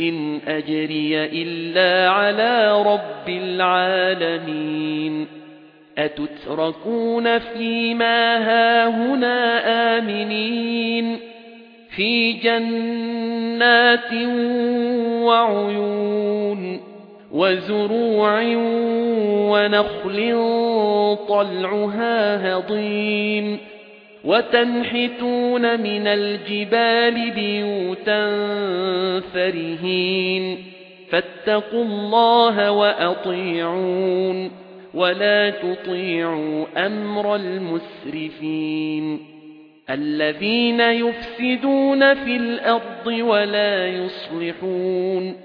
إن أجري إلا على رب العالمين. أتتركون فيما هاهنا آمنين. في جنات وعيون وزروع ونخل طلعها هضيم. وتنحتون من الجبال بيوتا فرهين. فاتقوا الله وأطيعون ولا تطيعوا أمر المسرفين. الذين يفسدون في الأرض ولا يصلحون.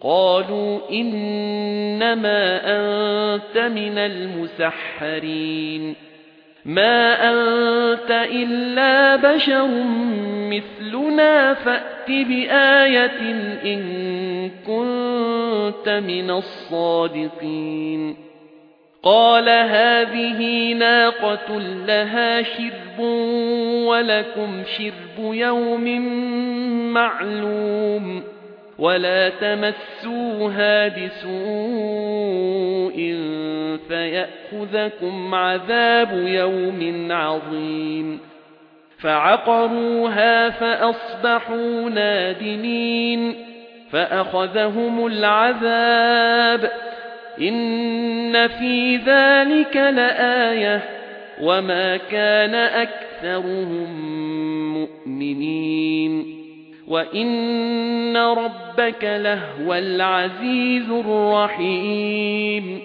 قالوا إنما أنت من المسحرين. ما أنت إلا بشر مثلنا فأت بآية إن كنت من الصادقين. قال هذه ناقة لها شرب ولكم شرب يوم معلوم ولا تمسوها بسوء فيأخذكم عذاب يوم عظيم فعقروها فأصبحوا نادمين فأخذهم العذاب إن في ذلك لآية وما كان أكثرهم مؤمنين وَإِنَّ رَبَّكَ لَهُوَ الْعَزِيزُ الرَّحِيمُ